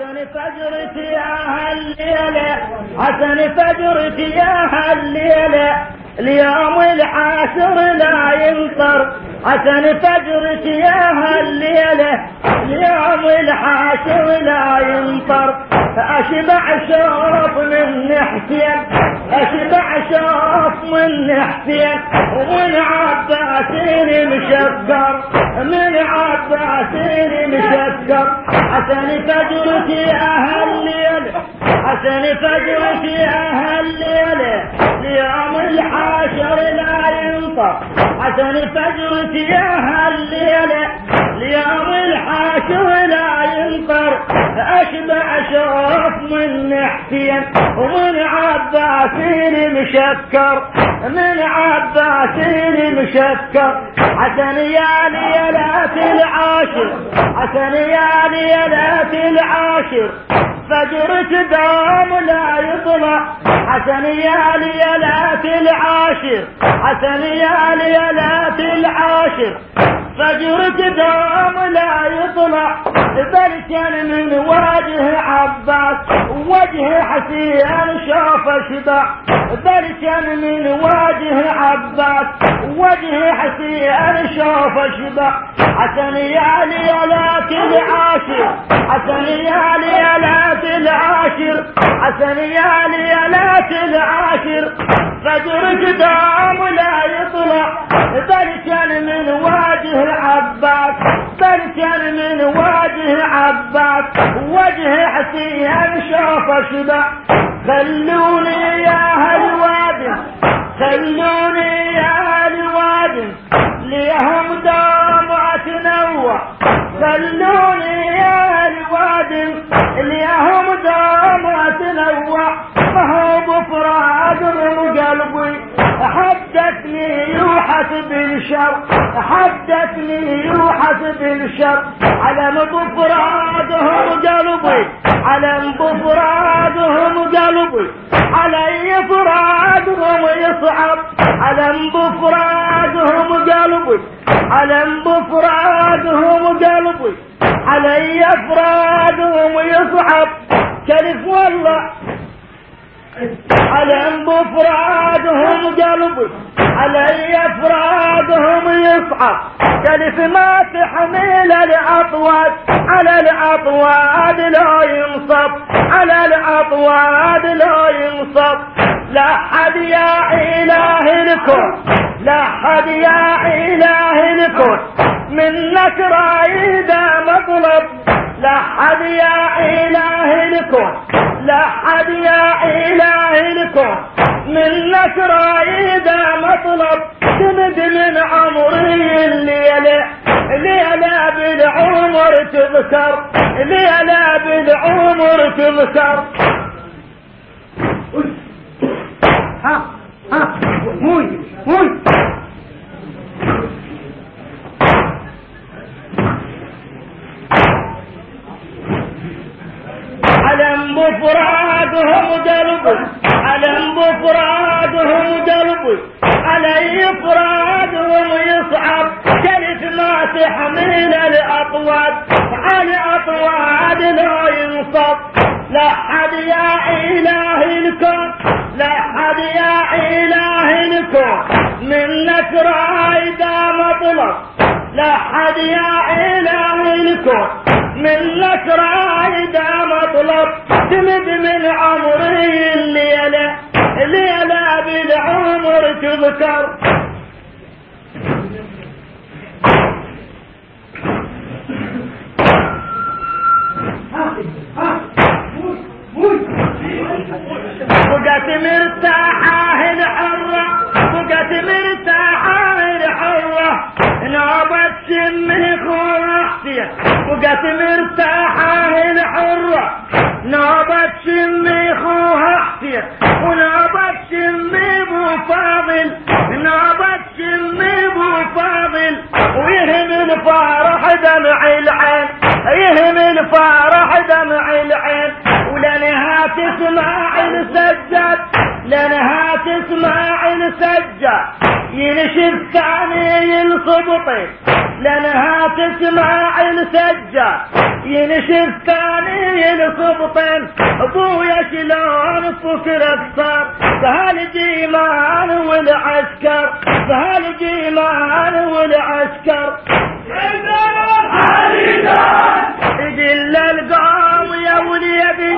حسن فجرك يا هالليلة حسن فجرك يا هالليلة. اليوم العاشر لا ينطر حسن فجرك يا هالليلة. اليوم العاشر لا ينطر أشبع شوف من حسين أشبع شوف من حسين ومن عباسين مشكر من عباسين مشكر حسن فجرك يا هالليلة حسن فجرك يا هالليلة اليوم الحاشر لا ينطق حسن فجرك يا هالليلة اليوم الحاشر لا ينطر أشبع شرف من حسين ومن عباسين مشكر من عباسين مشكر. حسن يا ليلات العاشر حسن يا ليلات العاشر. فجرك دوم لا يطلع حسن يا ليلات العاشر حسن يا ليلات العاشر. فجرك دوم لا يطلع بل كان من وجه عباس وجه حسين شاف شبع. بل كان من وجه عباس وجه حسين شاف شبع. حسن يا ليلات العاشر حسن يا ليلات العاشر حسن يا ليلات العاشر فجرك دوم لا يطلع. بل كان من وجه عباس. بل كان من وجه عباس. وجه حسين شاف شبع. خلوني يا هالوادي خلوني يا هالوادي ليهم دمعة خلوني يا هالوادي ليهم دمعة تنوع ما هو بفراد قلبي. حدثني يوحى بالشر. حدثني يوحى بالشر. على بفرادهم قلبي. على بفرادهم قلبي علي فرادهم يصعب. على بفرادهم قلبي على بفرادهم قلبي علي افرادهم يصعب. كلف والله على بفرادهم قلبي علي أفرادهم يصعب ما تحمل الاطواد على الاطواد لا ينصب على الاطواد لا ينصب. لا حد يا اله الكون لا حد يا اله الكون. منك رايد مطلب. لا حد يا اله الكون لا حد يا اله الكون منك رايد مطلب. تمد من عمري الليلة ليلة بالعمر تذكر. ليلة بالعمر تذكر. بفرادهم قلبي علم بفرادهم قلبي علي فرادهم يصعب. كلف ما تحمل الاطواد على اطواد لا ينصب. لا حد يا إله الكون لا حد يا إله الكون. منك رايد مطلب لا حد يا اله الكون منك رايد مطلب تمد من عمري الليلة الليلة بالعمر تذكر. بقت مرتاحة الحرة. نابت شمي خوحتي ونابت شمي بو فاضل. نابت شمي بو فاضل. ويهم الفرح دمع العين يهم الفرح دمع العين. ولنها تسمع السجاد لنها تسمع سجاد ينشف ثاني الصبطين لأنها تسمع السجاد ينشف ثاني الصبطين أبويا شلون فكرك صار بهالجيمان والعسكر؟ بهالجيمان والعسكر؟ يقل القوم يا وليدي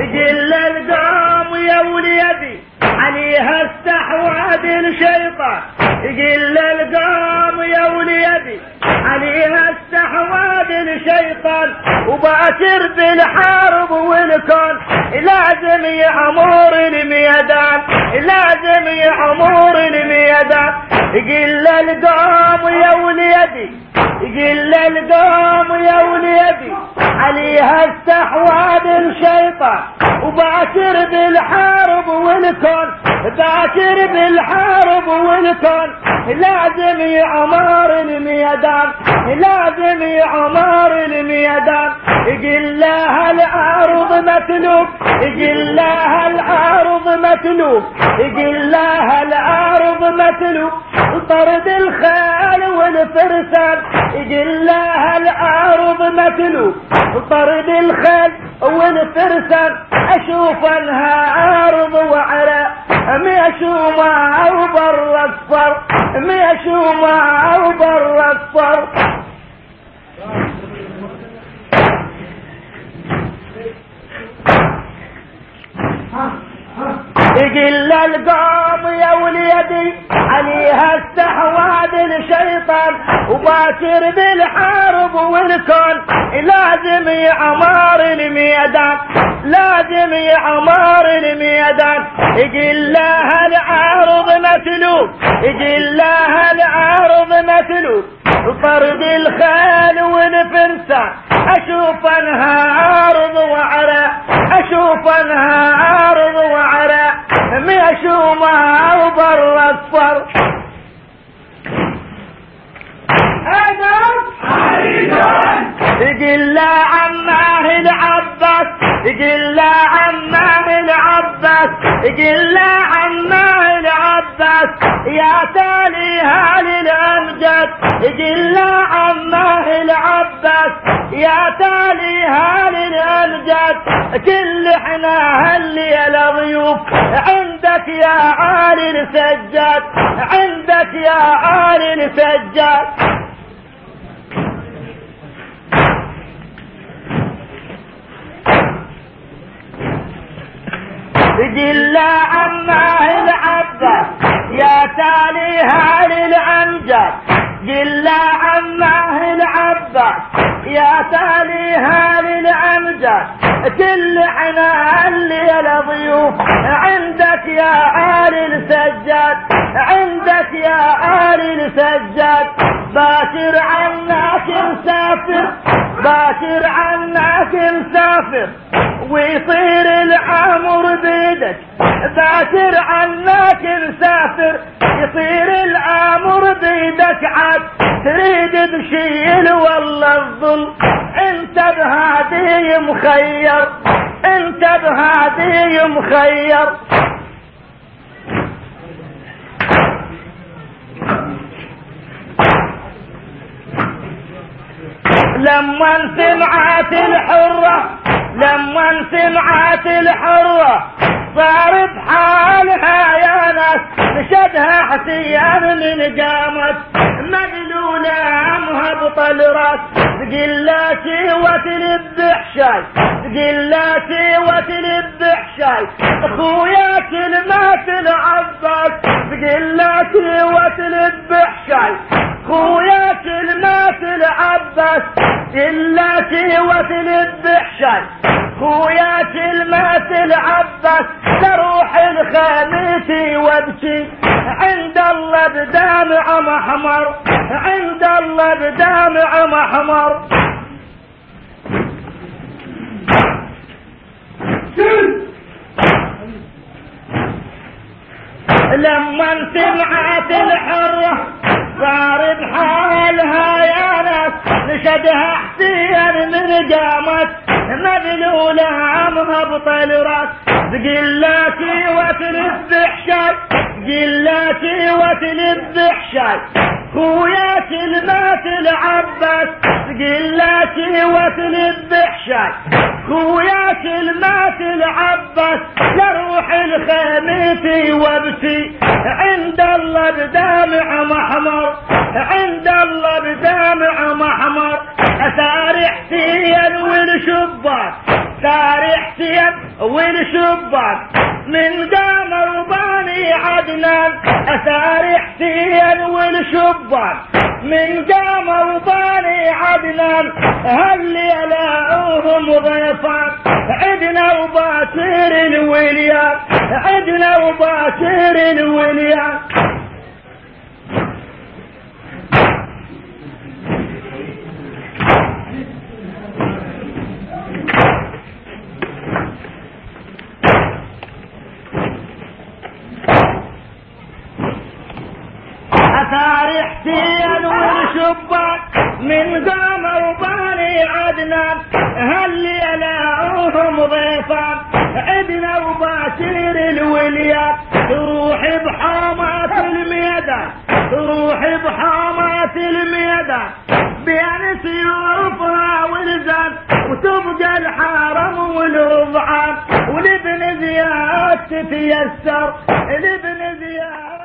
يقل القوم يا وليدي الشيطان يقل القوم يا وليدي عليها استحواذ الشيطان وباكر بالحرب والكون لازم يعمر الميدان لازم يعمر الميدان القوم يا وليدي يقل وليدي عليها استحواذ الشيطان وباكر بالحرب والكون باكر بالحرب والكون. لازم يعمر الميدان لازم يعمر الميدان. يقل لها العرض متلوب يقل لها متلوب يقل لها العرض متلوب طرد الخيل والفرسان يقل لها العرض متلوب طرد الخيل والفرسان أشوف انها عرض وعلى ميشو معه وبر اصفر ميشو معه وبر اصفر القوم يا وليدي عليها استحواذ الشيطان وباكر بالحرب والكون. لازم يعمار الميدان لازم يعمار الميدان. يقل لها العارض متلوب يقل لها العارض متلوب طرد الخيل والفرسان أشوف انها عارض وعرى أشوف انها عارض وعرى ميشو معه وبر أصفر. يقل لا عماه العباس يقل لا عماه العباس يقل لا عماه العباس. يا تاليها للامجد يقل لا عماه العباس. يا تاليها للامجد كل إحنا هالليلة ضيوف عندك يا عالي السجاد عندك يا عالي السجاد. عماه باشر عنك مسافر باشر عنك مسافر ويصير العمر بيدك. باشر عنك مسافر يصير العمر بيدك. عاد تريد تشيل والله الظل. انت بهادي مخير انت بهادي مخير. لما سمعت الحرة لما سمعت الحرة صارت حالها يا ناس نشدها حسيان من قامت. مقلولة عمها بطل راس تقلاتي وتلب حشاي تقلاتي وتلب حشاي اخوياك المات العباس تقلاتي وتلب حشاي خوياك المات العباس تقلاتي وتلب حشاي خوياك المات العباس تروح الخميسي وابكي. عند الله بدامع محمر عند الله بدامع محمر. لما سمعت الحرة صار بحالها يا ناس نشدها حسين من قامت. مذلولة عمها بطل رأس. تقلاتي وتلذح شاي تقلاتي وتلذح شاي خويات المات العباس تقلاتي وتلذح شاي خويات المات العباس لروح الخيمتي وابتي. عند الله بدامع محمر عند الله بدامع محمر. سارحتين والشباك سارحتين والشباك من قام والشباك من قام رباني عدنان هل يلاؤهم ضيفان عدنا وباتر الوليان عدنا وباتر الوليان تاريحتين والشباك من قام وباني عدنان هل ضيفان عدنا وباشر الوليات تروح بحامات الميدان تروح بحامات الميدان. بين سيوفها والزان وتبقى الحرم والرضعان ولابن زياد تتيسر لابن زياد